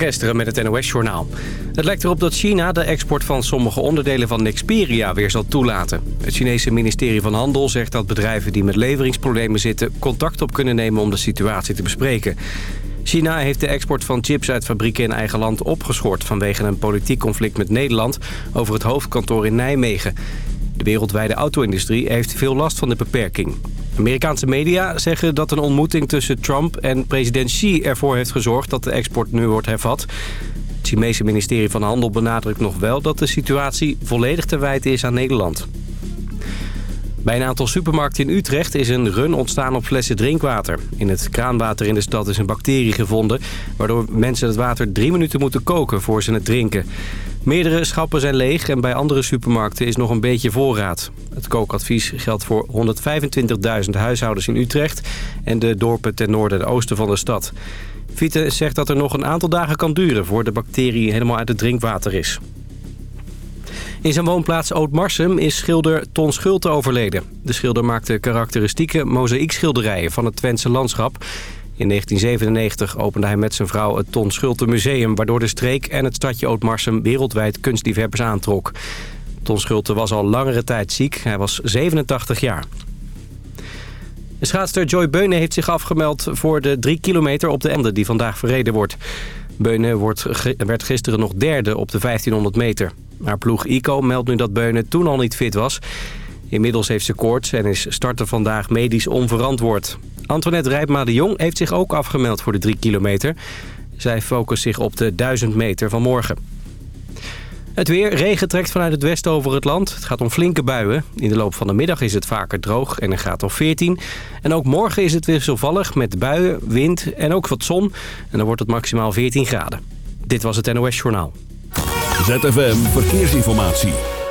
Kesteren met het NOS-journaal. Het lijkt erop dat China de export van sommige onderdelen van Nexperia weer zal toelaten. Het Chinese ministerie van Handel zegt dat bedrijven die met leveringsproblemen zitten... contact op kunnen nemen om de situatie te bespreken. China heeft de export van chips uit fabrieken in eigen land opgeschort... vanwege een politiek conflict met Nederland over het hoofdkantoor in Nijmegen. De wereldwijde auto-industrie heeft veel last van de beperking. Amerikaanse media zeggen dat een ontmoeting tussen Trump en president Xi ervoor heeft gezorgd dat de export nu wordt hervat. Het Chinese ministerie van Handel benadrukt nog wel dat de situatie volledig te wijten is aan Nederland. Bij een aantal supermarkten in Utrecht is een run ontstaan op flessen drinkwater. In het kraanwater in de stad is een bacterie gevonden... waardoor mensen het water drie minuten moeten koken voor ze het drinken. Meerdere schappen zijn leeg en bij andere supermarkten is nog een beetje voorraad. Het kookadvies geldt voor 125.000 huishoudens in Utrecht... en de dorpen ten noorden en oosten van de stad. Fiete zegt dat er nog een aantal dagen kan duren... voor de bacterie helemaal uit het drinkwater is. In zijn woonplaats Oud-Marsum is schilder Ton Schulte overleden. De schilder maakte karakteristieke mozaïekschilderijen van het Twentse landschap. In 1997 opende hij met zijn vrouw het Ton Schulte Museum... waardoor de streek en het stadje Oud-Marsum wereldwijd kunstliefhebbers aantrok. Ton Schulte was al langere tijd ziek. Hij was 87 jaar. De schaatster Joy Beunen heeft zich afgemeld voor de 3 kilometer op de Ende die vandaag verreden wordt. Wordt, werd gisteren nog derde op de 1500 meter. Haar ploeg ICO meldt nu dat Beunen toen al niet fit was. Inmiddels heeft ze koorts en is starten vandaag medisch onverantwoord. Antoinette Rijpma de Jong heeft zich ook afgemeld voor de 3 kilometer. Zij focust zich op de 1000 meter van morgen. Het weer. Regen trekt vanuit het westen over het land. Het gaat om flinke buien. In de loop van de middag is het vaker droog en een graad of 14. En ook morgen is het wisselvallig met buien, wind en ook wat zon. En dan wordt het maximaal 14 graden. Dit was het NOS Journaal. ZFM Verkeersinformatie.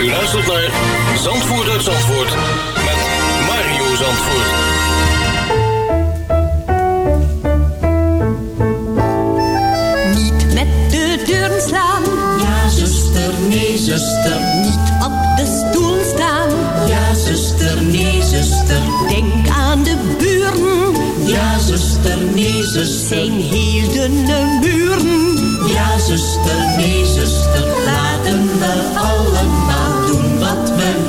U luistert naar Zandvoort uit Zandvoort met Mario Zandvoort. Niet met de deuren slaan. Ja, zuster, nee, zuster. Niet op de stoel staan. Ja, zuster, nee, zuster. Denk aan de buren. Ja, zuster, nee, zuster. Zijn heel dunne muren. Ja, zuster, nee, zuster. Laten we doen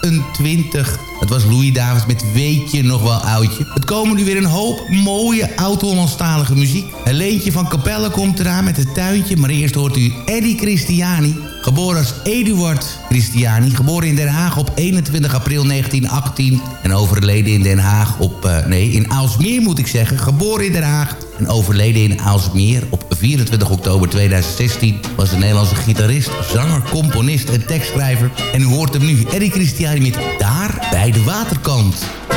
28. Het was Louis Davids met Weet je nog wel oudje. Het komen nu weer een hoop mooie oud-Hollandstalige muziek. Leentje van Capelle komt eraan met het tuintje. Maar eerst hoort u Eddie Christiani. Geboren als Eduard Christiani. Geboren in Den Haag op 21 april 1918. En overleden in Den Haag op... Eh, nee, in Aalsmeer moet ik zeggen. Geboren in Den Haag en overleden in Aalsmeer op 24 oktober 2016... was de Nederlandse gitarist, zanger, componist en tekstschrijver. En u hoort hem nu, Eddie Christiani met Daar bij de waterkant.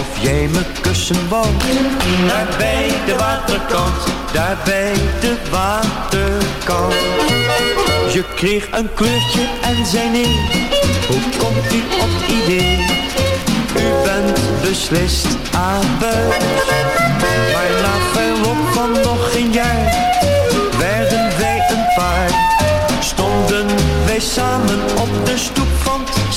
of jij me kussen wou. Daar bij de waterkant, daar bij de waterkant. Je kreeg een kleurtje en zei nee, hoe komt u op idee? U bent beslist abuis, maar na verloop van nog geen jaar werden wij een paar. Stonden wij samen op de stoep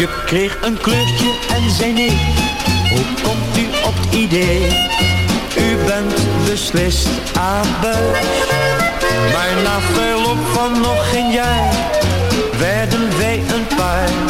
Je kreeg een kleurtje en zei nee. Hoe komt u op het idee? U bent beslist abuis. Maar na verloop van nog geen jaar werden wij een paar.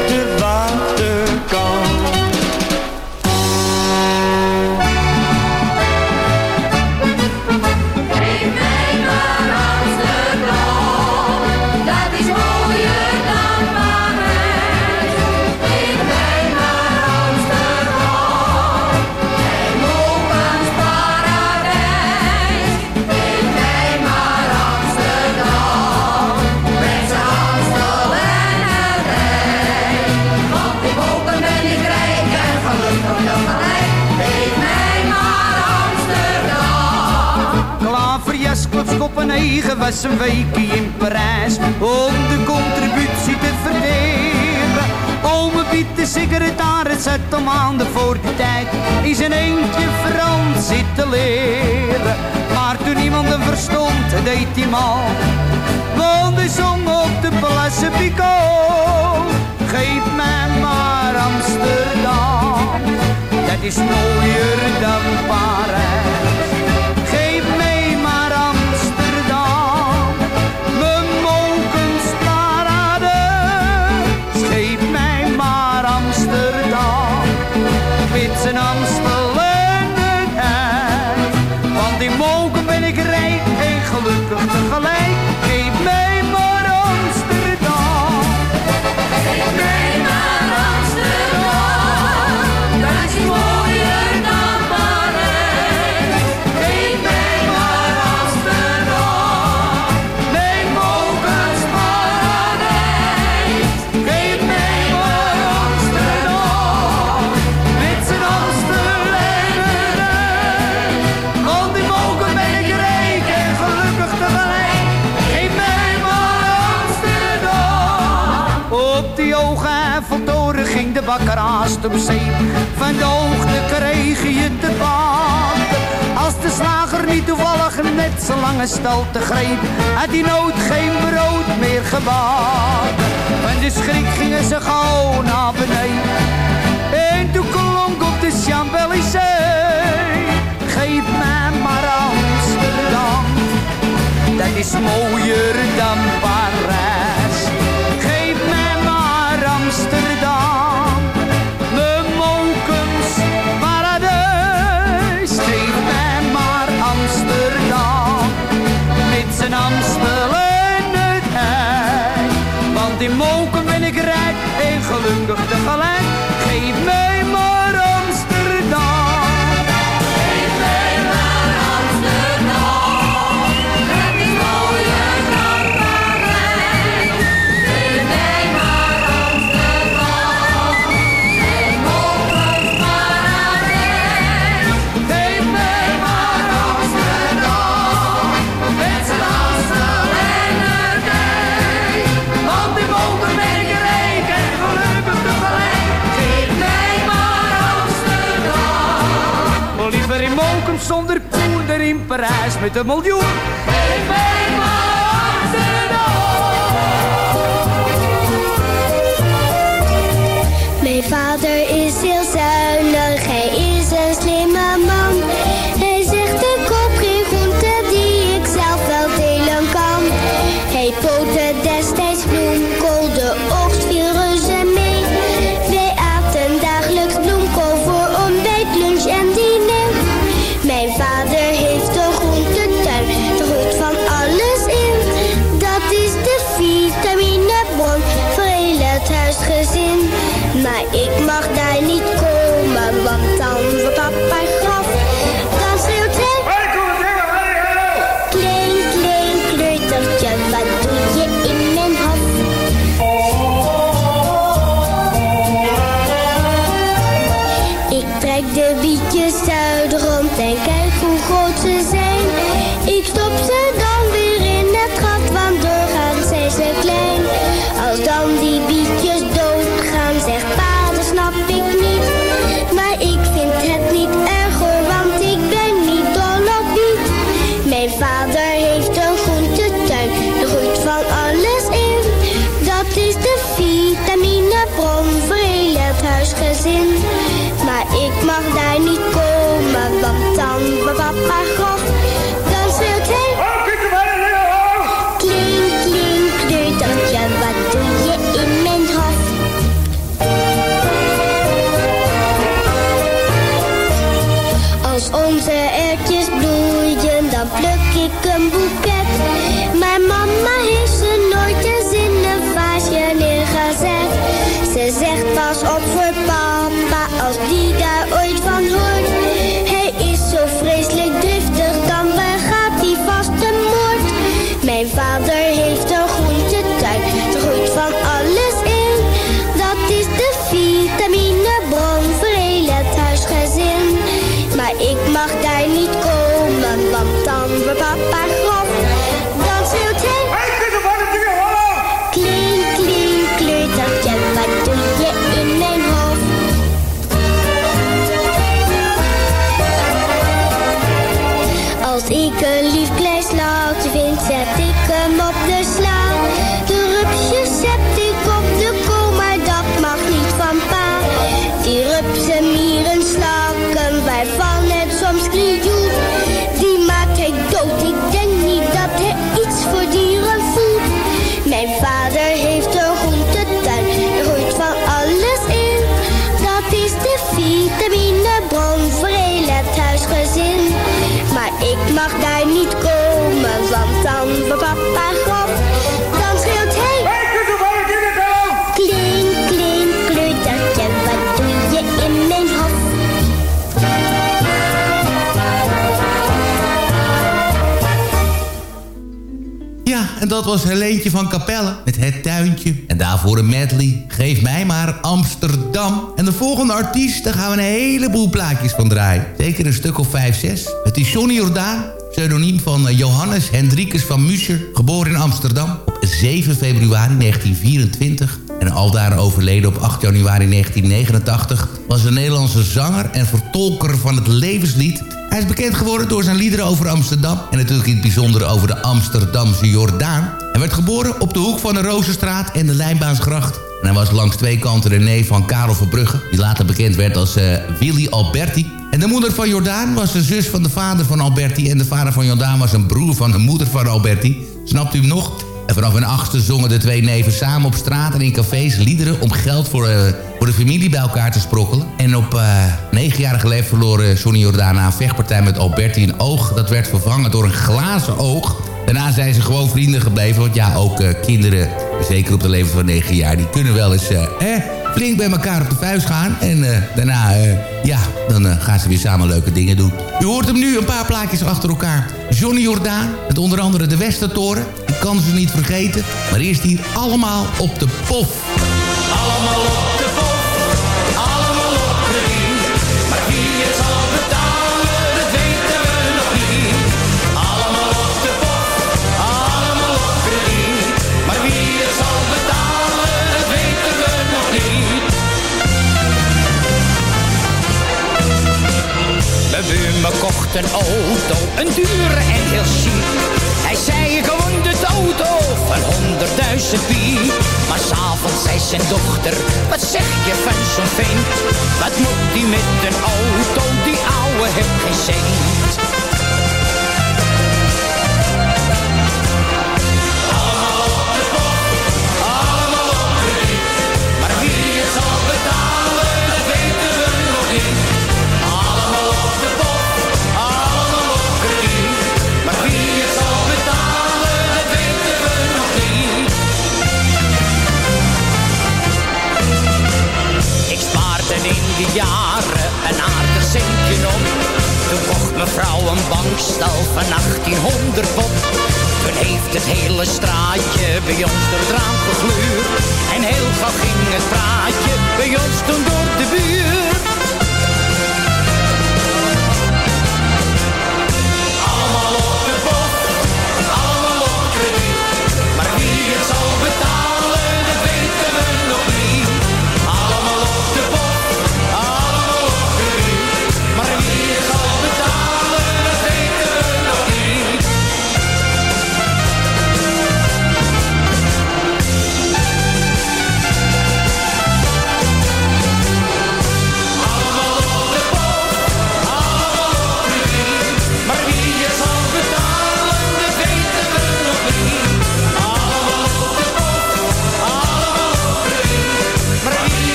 was een weekje in Parijs om de contributie te verdelen. Ome Piet, de secretaris, zat al maanden voor die tijd in zijn eentje Frans zitten leren. Maar toen iemand hem verstond, deed hij mal. Want hij zong op de Place Picot. Geef mij maar Amsterdam, dat is mooier dan Parijs. Zijn Amstel en. Want in moken ben ik rijk en gelukkig tegelijk. Van de hoogte kreeg je te baten. Als de slager niet toevallig net zo lange te greep, had die nood geen brood meer gebakken. Van de schrik gingen ze gauw naar beneden. En toen klonk op de Champs-Élysées. Geef mij maar Amsterdam, dat is mooier dan Parijs. Parijs met een miljoen. geef mij maar Amsterdam. Mijn vader is heel dat was Helentje van Capelle met Het Tuintje. En daarvoor een medley, Geef mij maar Amsterdam. En de volgende artiest, daar gaan we een heleboel plaatjes van draaien. Zeker een stuk of vijf, zes. Het is Johnny Jordaan, pseudoniem van eh, Johannes Hendrikus van Muscher. Geboren in Amsterdam op 7 februari 1924 en aldaar overleden op 8 januari 1989... was een Nederlandse zanger en vertolker van het levenslied... Hij is bekend geworden door zijn liederen over Amsterdam... en natuurlijk in het bijzonder over de Amsterdamse Jordaan. Hij werd geboren op de hoek van de Rozenstraat en de Lijnbaansgracht. En hij was langs twee kanten de neef van Karel Verbrugge... die later bekend werd als eh, Willy Alberti. En de moeder van Jordaan was de zus van de vader van Alberti... en de vader van Jordaan was een broer van de moeder van Alberti. Snapt u hem nog? En vanaf hun achtste zongen de twee neven samen op straat en in cafés liederen... om geld voor, eh, voor de familie bij elkaar te sprokkelen. En op eh, negenjarige leeftijd verloor eh, Sonny Jordaan na een vechtpartij met Alberti een oog. Dat werd vervangen door een glazen oog. Daarna zijn ze gewoon vrienden gebleven. Want ja, ook kinderen, zeker op de leeftijd van negen jaar... die kunnen wel eens eh, flink bij elkaar op de vuist gaan. En eh, daarna, eh, ja, dan eh, gaan ze weer samen leuke dingen doen. U hoort hem nu een paar plaatjes achter elkaar. Johnny Jordaan, met onder andere de Westertoren. Ik kan ze niet vergeten. Maar eerst hier allemaal op de pof. Kocht een auto, een dure en heel chic. Hij zei ik woon de auto van honderdduizend piek. Maar s'avonds zei zijn dochter, wat zeg je van zo'n vent? Wat moet die met een auto, die ouwe heeft geen cent. Die jaren een aardig centje op. Toen kocht mevrouw een bankstal van 1800 pop. Toen heeft het hele straatje bij ons door het raam. En heel gauw ging het praatje bij ons toen door de buurt.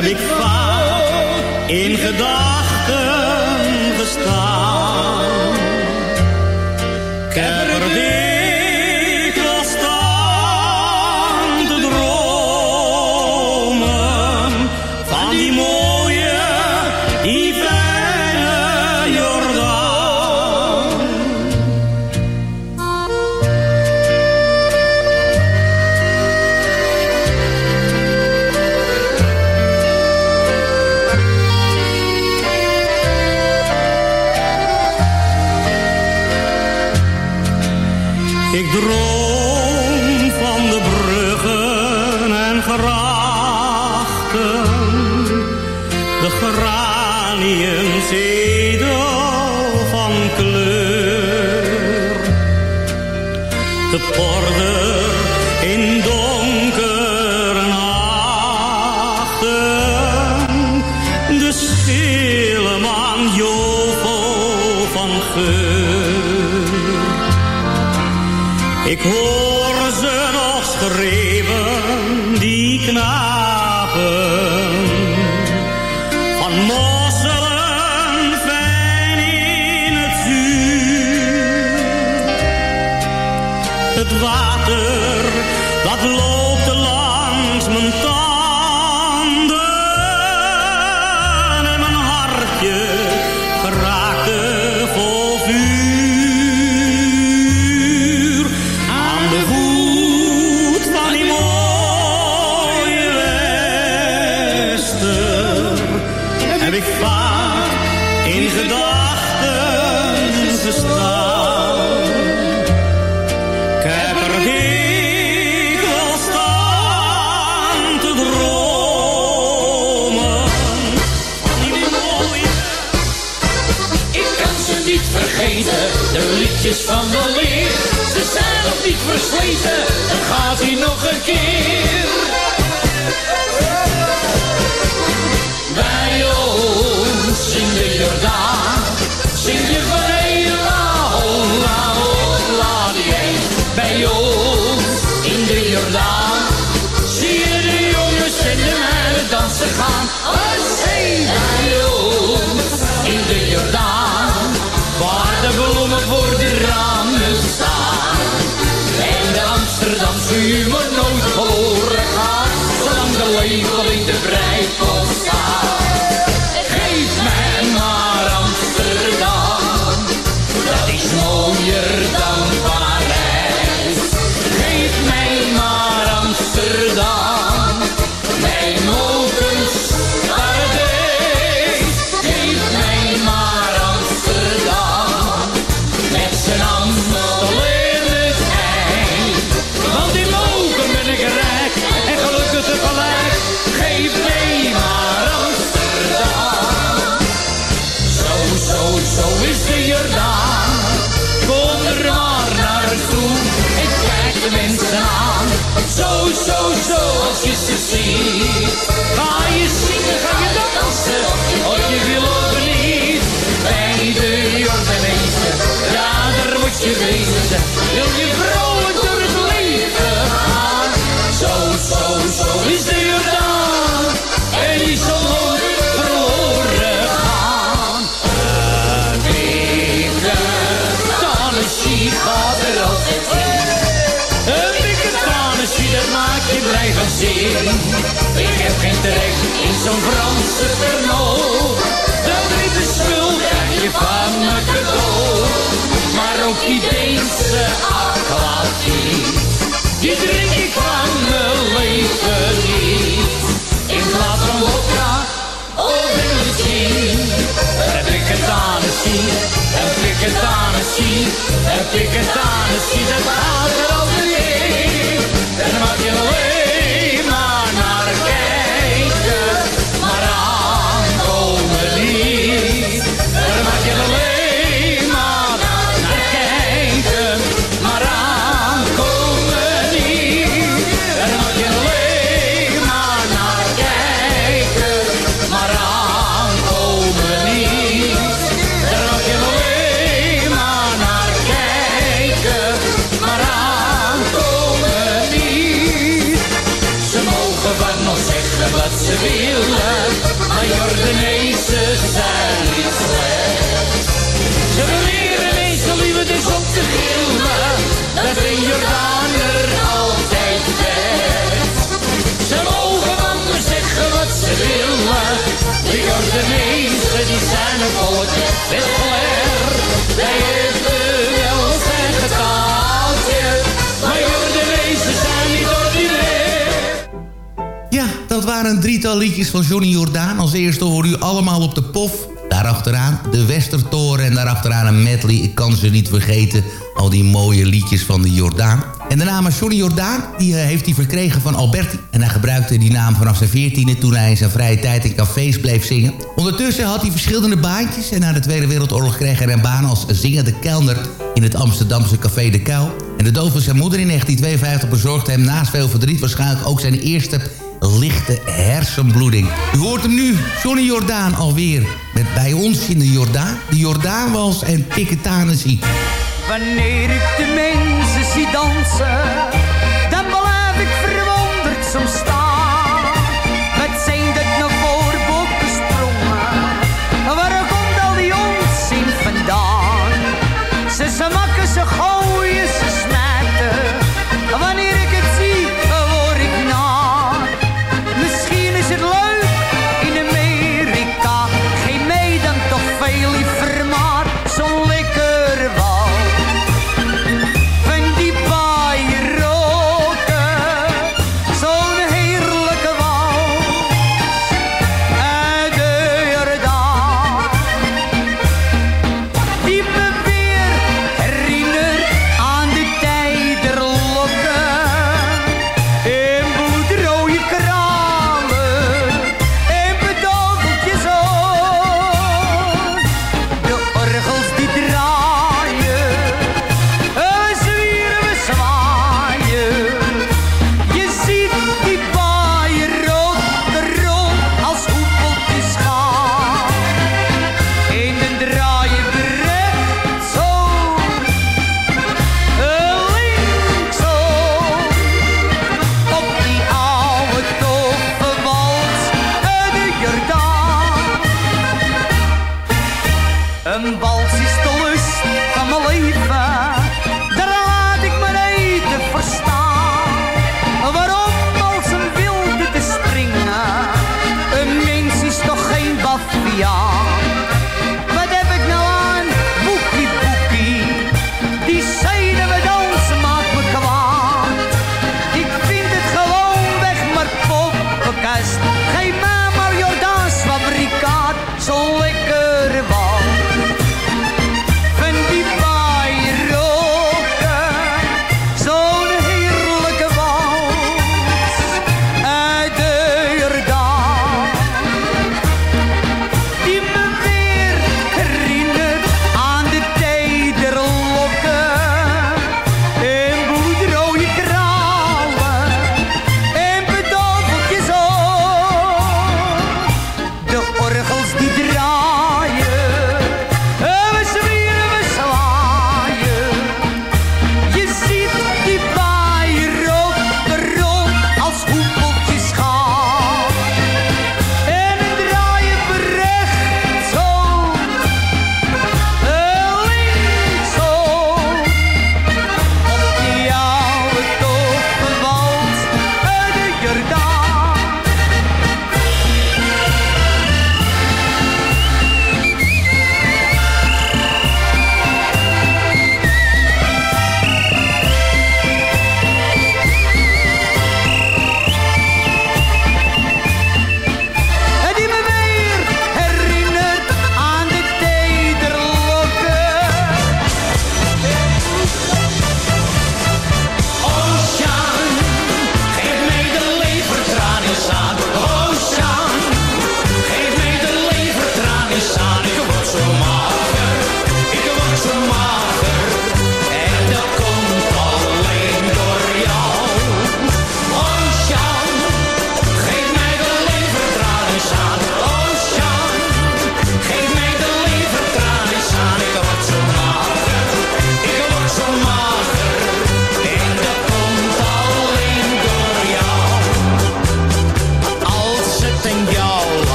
heb ik vaak in gedachten gestaan. versleten. Gaat hier nog een keer. Geen trek in zo'n Franse Pernod. De witte spul krijg je van me cadeau. Maar ook die Deense aquavit, die drink ik van mijn leven niet. In plaats van vodka of in whisky, heb ik het aan het zien, heb ik het aan het zien, heb ik het aan het zien, dat de Jordanezen die zijn een volk met flair. Wij hebben wel ons eigen taaltje, maar Jordanezen zijn niet ordinair. Ja, dat waren een drietal liedjes van Johnny Jordaan. Als eerste hoor u allemaal op de pof. Daarachteraan de Westertoren en daarachteraan een medley. Ik kan ze niet vergeten, al die mooie liedjes van de Jordaan. En de naam Johnny Jordaan die, eh, heeft hij verkregen van Alberti. En hij gebruikte die naam vanaf zijn veertiende... toen hij in zijn vrije tijd in cafés bleef zingen. Ondertussen had hij verschillende baantjes... en na de Tweede Wereldoorlog kreeg hij een baan als zingende kelner... in het Amsterdamse Café De Kuil. En de dood van zijn moeder in 1952 bezorgde hem naast veel verdriet... waarschijnlijk ook zijn eerste lichte hersenbloeding. U hoort hem nu, Johnny Jordaan alweer. Met bij ons in de Jordaan, de Jordaanwals en Piketanessie. Wanneer ik de mensen zie dansen, dan blijf ik verwonderd soms staan.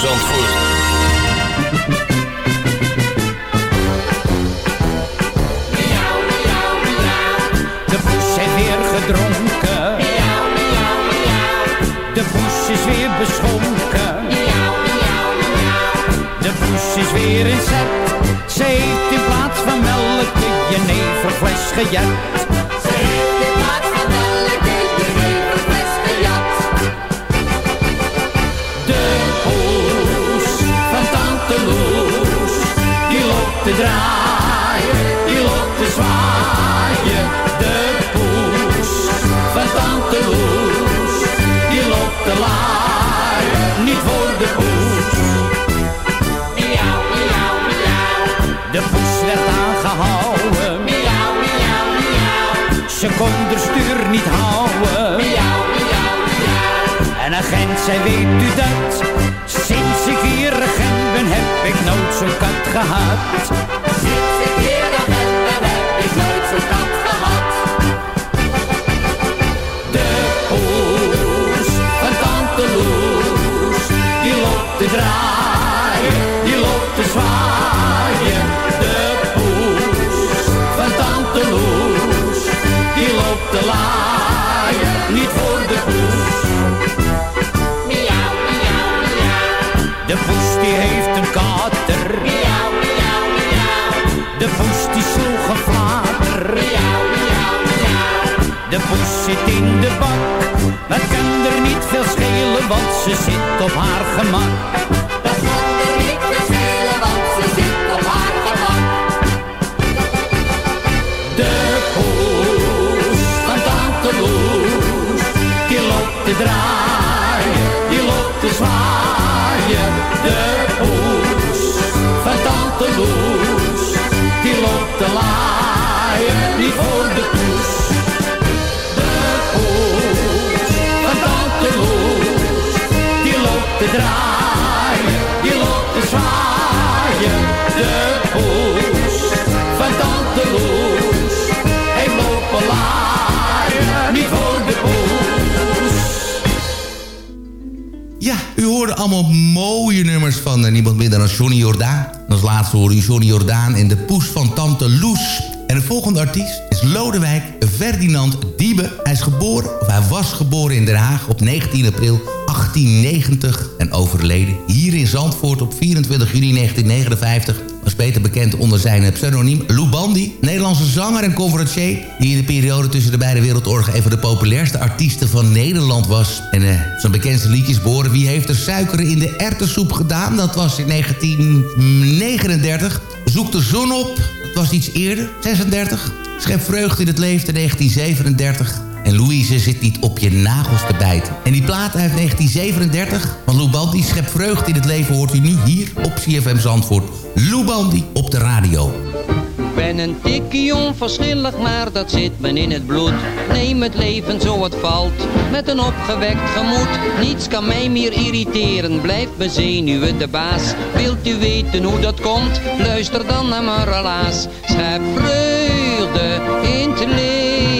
De poes heeft weer gedronken. De poes is weer beschonken. De poes is weer in zet. Ze heeft in plaats van melk de jeneverfles gejet. Die loopt te zwaaien. De poes van tante Loes, die loopt te laaien, niet voor de poes. Miauw, miauw, miauw. De poes werd aangehouden. Miauw, miauw, miauw. Ze kon de stuur niet houden. Miauw, miauw, miauw. En agent zei, weet u dat? Ik nooit zo'n kat gehad. Zit in de. Dat kan er niet veel schelen, want ze zit op haar gemak. Allemaal mooie nummers van uh, niemand minder dan Johnny Jordaan. En als laatste hoorde je Johnny Jordaan in de poes van Tante Loes. En de volgende artiest is Lodewijk Ferdinand Diebe. Hij is geboren, of hij was geboren in Den Haag op 19 april 1890 en overleden hier in Zandvoort op 24 juni 1959 was beter bekend onder zijn pseudoniem Lou Bandy. Nederlandse zanger en conferencier die in de periode tussen de beide wereldoorlogen een van de populairste artiesten van Nederland was. En uh, zijn bekendste liedjes boren Wie heeft er suiker in de ertessoep gedaan? Dat was in 1939. Zoek de zon op, dat was iets eerder, 36. Schep vreugde in het leven, 1937. En Louise zit niet op je nagels te bijten. En die plaat uit 1937 van Lou Bandy, Schep vreugde in het leven, hoort u nu hier op CFM Zandvoort. Lou Bandy op de radio. Ik ben een tikkie onverschillig, maar dat zit me in het bloed. Neem het leven zo het valt, met een opgewekt gemoed. Niets kan mij meer irriteren, blijf mijn zenuwen de baas. Wilt u weten hoe dat komt? Luister dan naar mijn relaas. Schep vreugde in het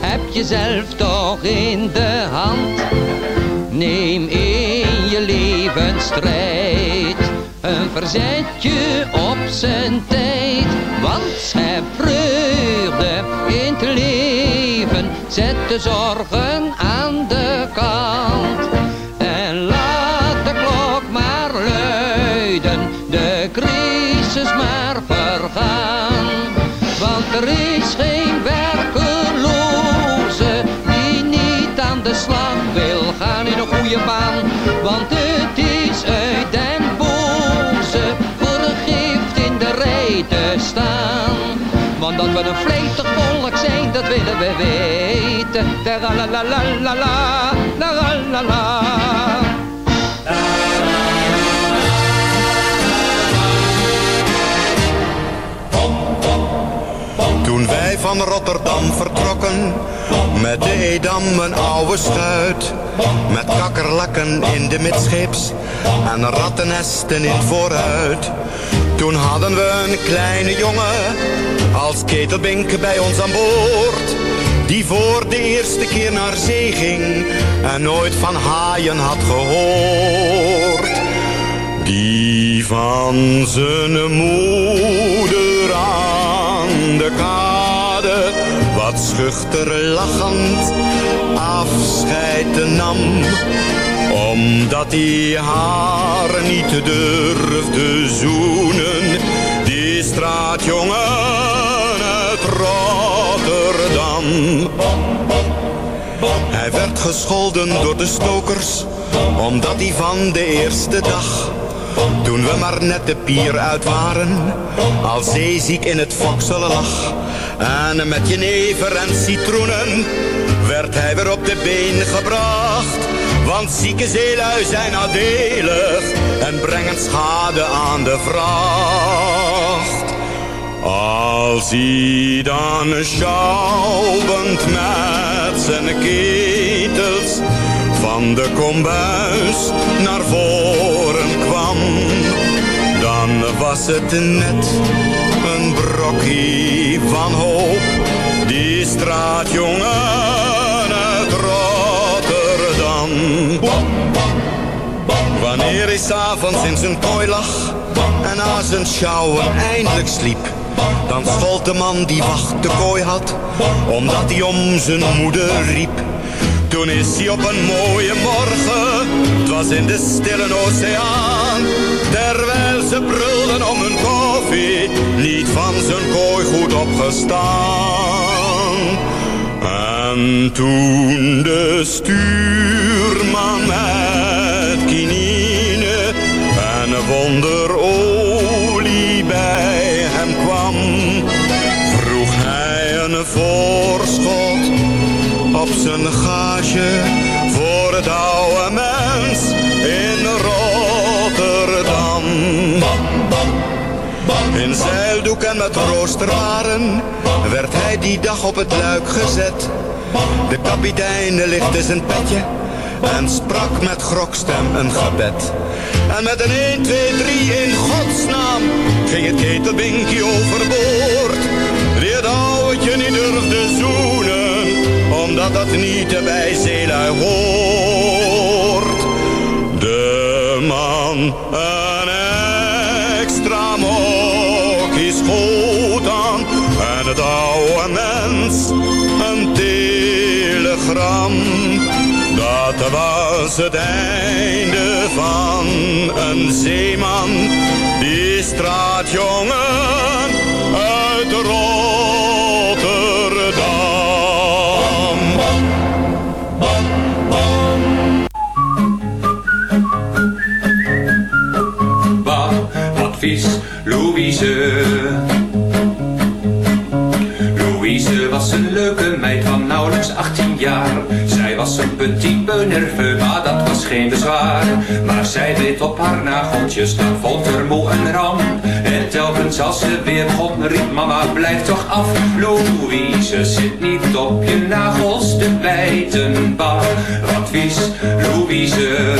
heb je zelf toch in de hand. Neem in je leven strijd, een verzetje op zijn tijd. Want schep vreugde in het leven, zet de zorgen aan de kant. Want dat we een vletig volk zijn, dat willen we weten. La la la la la la, la la la. Toen wij van Rotterdam vertrokken, met de Edam een oude schuit. Met kakkerlakken in de midscheeps en rattennesten in vooruit. Toen hadden we een kleine jongen als ketelbink bij ons aan boord. Die voor de eerste keer naar zee ging en nooit van haaien had gehoord. Die van zijn moeder aan de kade wat schuchter lachend afscheid nam. Omdat hij haar niet durfde zoenen, die straatjongen uit Rotterdam. Hij werd gescholden door de stokers, omdat hij van de eerste dag toen we maar net de pier uit waren, al zeeziek in het fokselen lag. En met jenever en citroenen werd hij weer op de been gebracht. Want zieke zeelui zijn nadelig en brengen schade aan de vracht. Als hij dan schouwend met zijn ketels van de kombuis naar voren kwam, dan was het net een brokje van hoop. Die straatjongen Rotterdam. Wanneer hij s'avonds in zijn kooi lag en na zijn schouwen eindelijk sliep. Dan schold de man die wacht de kooi had, omdat hij om zijn moeder riep. Toen is hij op een mooie morgen, het was in de stille oceaan. Terwijl ze brulden om hun koffie, niet van zijn kooi goed opgestaan. En toen de stuurman met kinine en wonderolie bij hem kwam, vroeg hij een voorschot op zijn gage voor het oude mens in Rotterdam. In zeildoek en met roosterwaren werd hij die dag op het luik gezet. De kapitein lichtte zijn petje en sprak met grokstem een gebed. En met een 1, 2, 3 in godsnaam ging het ketelbinkie overboord. Die het ouwtje niet durfde zoenen, omdat dat niet bij zeelui hoort. De man een extra mokkie schoot aan en het oude Dat was het einde van een zeeman, die straatjongen uit Rotterdam. Bah, wat vies, Louise. Louise was een leuke meid van nauwelijks 18 jaar. Zij was een petit peu nerveux, maar dat was geen bezwaar. Maar zij beet op haar nageltjes, dan vond er moe een ramp. En telkens als ze weer begon, riep mama, blijf toch af. Louise, zit niet op je nagels te bijten. Bah, wat vies, Louise.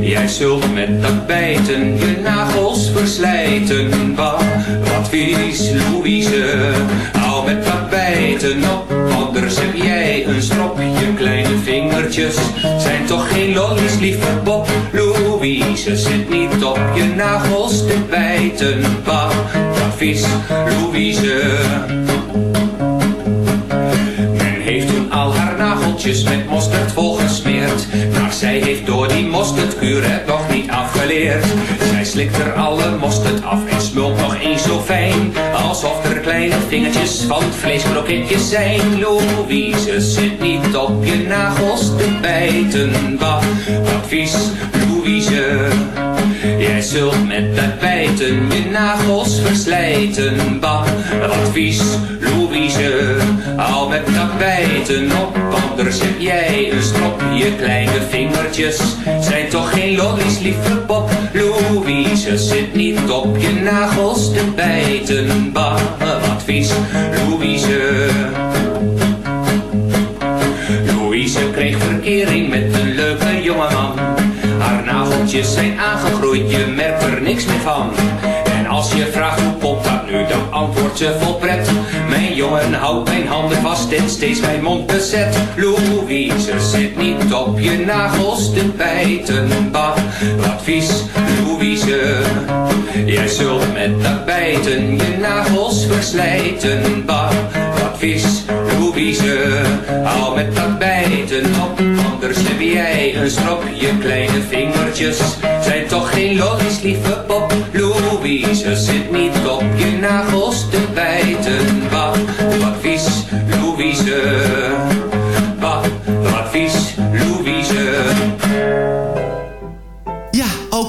Jij zult met dat bijten je nagels verslijten. Bah, wat vies, Louise. Hou met dat bijten op, anders heb jij een strop. Je kleine vingertjes zijn toch geen lollies, lieve Bob. Louise zit niet op je nagels te bijten. Bah, wat vies, Louise. Men heeft toen al haar nageltjes met mosterd volgesmeerd. Maar zij heeft door die mosterdkuur het nog niet afgeleerd. Zij slikt er alle mosterd af en smult nog eens zo fijn. Alsof er kleine vingertjes van vleeskroketjes zijn. Louise zit niet op je nagels te bijten. Wat vies, Louise. Jij zult met dat bijten je nagels verslijten. Wat vies, Louise. Hou met dat bijten op, anders heb jij een strop. Je kleine vingertjes zijn toch geen lollies, lieve pop. Louise zit niet op je nagels te bijten. Bah, wat vies, Louise. Louise kreeg verkering met een leuke jongeman. Haar nageltjes zijn aangegroeid, je merkt er niks meer van. Als je vraagt hoe popt dat nu, dan antwoordt ze vol pret. Mijn jongen houdt mijn handen vast en steeds mijn mond bezet. Louise zit niet op je nagels te bijten. Bah, wat vies, Louise. Jij zult met dat bijten je nagels verslijten. Bah, vies, Louise. Hou met dat bijten op, anders heb jij een strop. Je kleine vingertjes zijn toch geen lollies, lieve pop. Louise zit niet op je nagels te bijten. Bah, wat vies, Louise.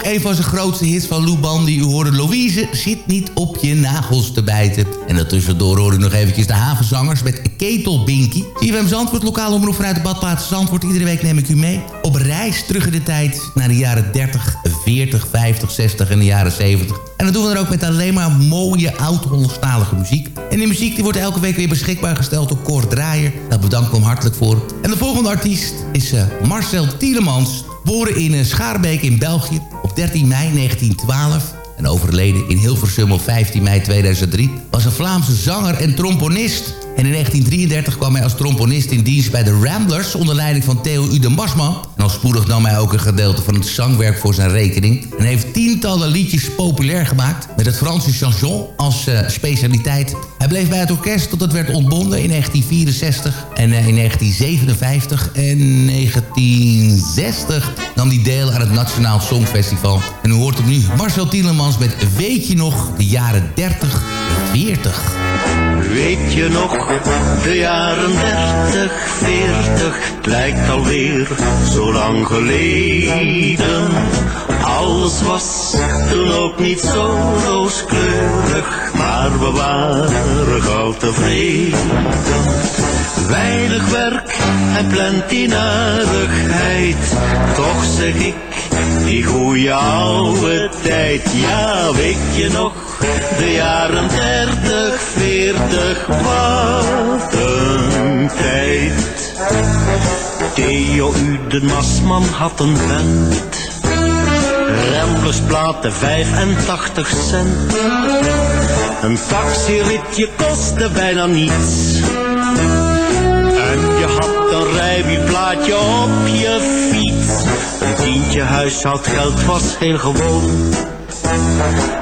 Een van zijn grootste hits van Lou Bandy. U hoorde Louise zit niet op je nagels te bijten. En daartussendoor hoor ik nog eventjes de havenzangers met Ketelbinky. CFM Zandvoort, lokale omroep vanuit de badplaats Zandvoort. Iedere week neem ik u mee op reis terug in de tijd naar de jaren 30, 40, 50, 60 en de jaren 70. En dat doen we dan ook met alleen maar mooie oud-Hollandstalige muziek. En die muziek die wordt elke week weer beschikbaar gesteld door Cor Draaier. Daar bedank ik hem hartelijk voor. En de volgende artiest is uh, Marcel Tielemans. Geboren in uh, Schaarbeek in België 13 mei 1912 en overleden in Hilversum op 15 mei 2003... was een Vlaamse zanger en tromponist. En in 1933 kwam hij als tromponist in dienst bij de Ramblers... onder leiding van Theo Ude Masman. En al spoedig nam hij ook een gedeelte van het zangwerk voor zijn rekening... en heeft tientallen liedjes populair gemaakt... met het Franse chanson als uh, specialiteit. Hij bleef bij het orkest tot het werd ontbonden in 1964 en uh, in 1957 en 1960 nam hij deel aan het Nationaal Songfestival. En u hoort hem nu, Marcel Tielemans met Weet je nog, de jaren 30, 40. Weet je nog, de jaren 30, 40, lijkt alweer zo lang geleden. Alles was toen ook niet zo rooskleurig, maar we waren gauw tevreden. Weinig werk en plantinaardigheid, toch zeg ik, die goeie oude tijd. Ja, weet je nog, de jaren 30, 40, wat een tijd. Theo Uden Masman had een vent. Remblesplaten 85 cent. Een taxiritje kostte bijna niets. En je had een rijwielplaatje op je fiets. Een tientje huishoudgeld was heel gewoon.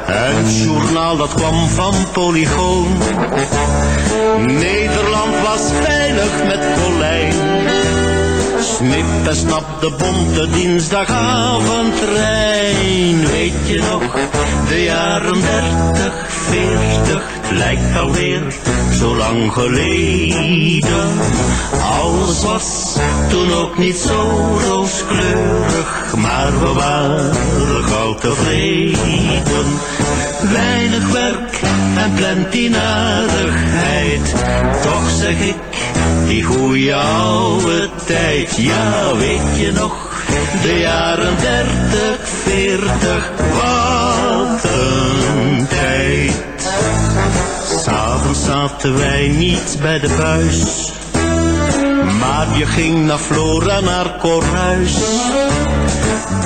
Het journaal dat kwam van Polygoon. Nederland was veilig met. Snip en snap de bonte dinsdagavondtrein. Weet je nog, de jaren 30, 40, lijkt alweer zo lang geleden. Alles was toen ook niet zo rooskleurig, maar we waren gauw tevreden. Weinig werk en plantinaardigheid, toch zeg ik, die goeie oude tijd. Ja, weet je nog, de jaren 30, 40, wat een tijd. S'avonds zaten wij niet bij de buis. Maar je ging naar Flora, naar Korhuis.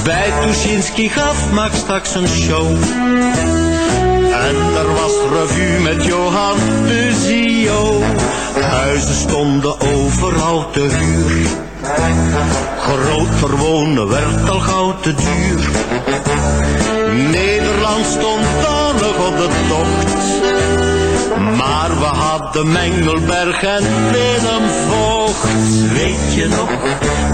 Bij Tuschinski gaf Max straks een show. En er was revue met Johan de Zio. Huizen stonden overal te huur. Groot wonen werd al gauw te duur. Nederland stond dan nog op de tocht. Maar we hadden Mengelberg en Willem Voogd. Weet je nog,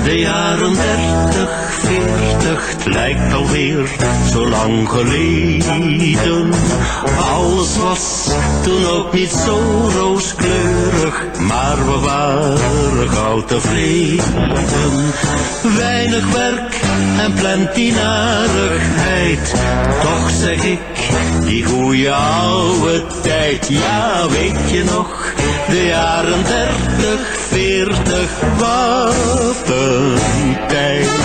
de jaren 30, 40, het lijkt alweer zo lang geleden. Alles was toen ook niet zo rooskleurig, maar we waren gauw tevreden. Weinig werk en plantinaardigheid, toch zeg ik, die goeie oude tijd. Ja, weet je nog, de jaren 30, 40, wat een tijd.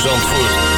Zandvoort.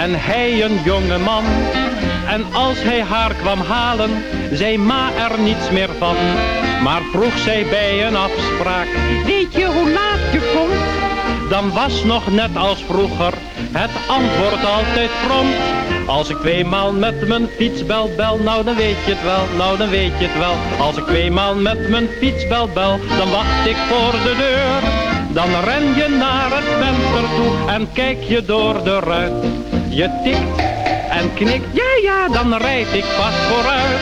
en hij een jonge man. En als hij haar kwam halen, zei ma er niets meer van. Maar vroeg zij bij een afspraak, weet je hoe laat je komt? Dan was nog net als vroeger het antwoord altijd prompt. Als ik tweemaal met mijn fiets bel bel, nou dan weet je het wel, nou dan weet je het wel. Als ik tweemaal met mijn fiets bel bel, dan wacht ik voor de deur. Dan ren je naar het venster toe en kijk je door de ruit. Je tikt en knikt, ja ja, dan rijd ik vast vooruit.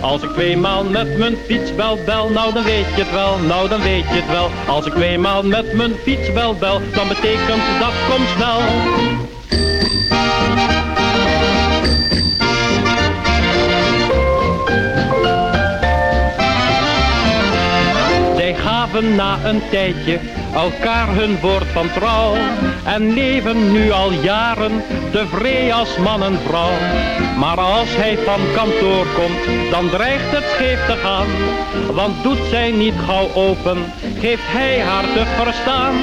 Als ik tweemaal met mijn fiets bel bel, nou dan weet je het wel, nou dan weet je het wel. Als ik tweemaal met mijn fiets bel bel, dan betekent dat kom snel. Zij gaven na een tijdje elkaar hun woord van trouw en leven nu al jaren tevreden als man en vrouw. Maar als hij van kantoor komt, dan dreigt het scheef te gaan. Want doet zij niet gauw open, geeft hij haar te verstaan.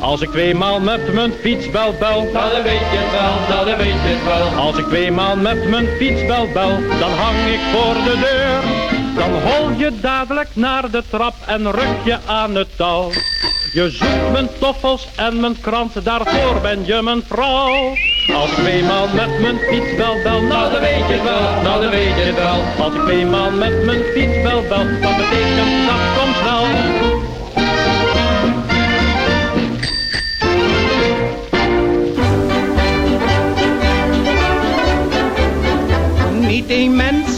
Als ik tweemaal met mijn fiets bel bel, dan weet je het wel, dan weet je het wel. Als ik tweemaal met mijn fiets bel bel, dan hang ik voor de deur. Dan hol je dadelijk naar de trap en ruk je aan het touw. Je zoekt mijn toffels en mijn krant, daarvoor ben je mijn vrouw. Als ik tweemaal met mijn fiets bel bel, nou dan weet je wel, nou dan weet je wel. Als ik tweemaal met mijn fiets bel bel, dat betekent dat kom snel. Niet een mens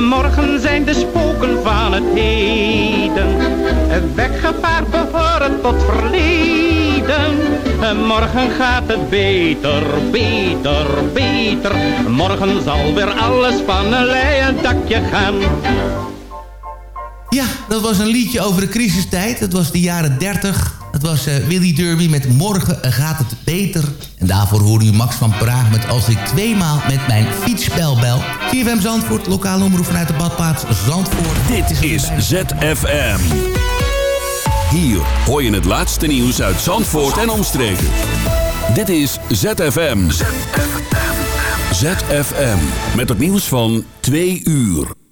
Morgen zijn de spoken van het heden. Weggevaard behoren tot verleden. Morgen gaat het beter, beter, beter. Morgen zal weer alles van een leien dakje gaan. Ja, dat was een liedje over de crisistijd. Het was de jaren 30. Het was uh, Willy Derby met Morgen gaat het beter. En daarvoor hoorde u Max van Praag met Als ik tweemaal met mijn fietsbel bel. CFM Zandvoort, lokale omroep vanuit de badplaats Zandvoort. Dit is ZFM. Hier hoor je het laatste nieuws uit Zandvoort en omstreken. Dit is ZFM. ZFM. ZFM. Met het nieuws van 2 uur.